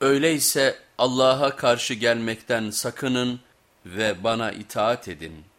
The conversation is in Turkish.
Öyleyse Allah'a karşı gelmekten sakının ve bana itaat edin.''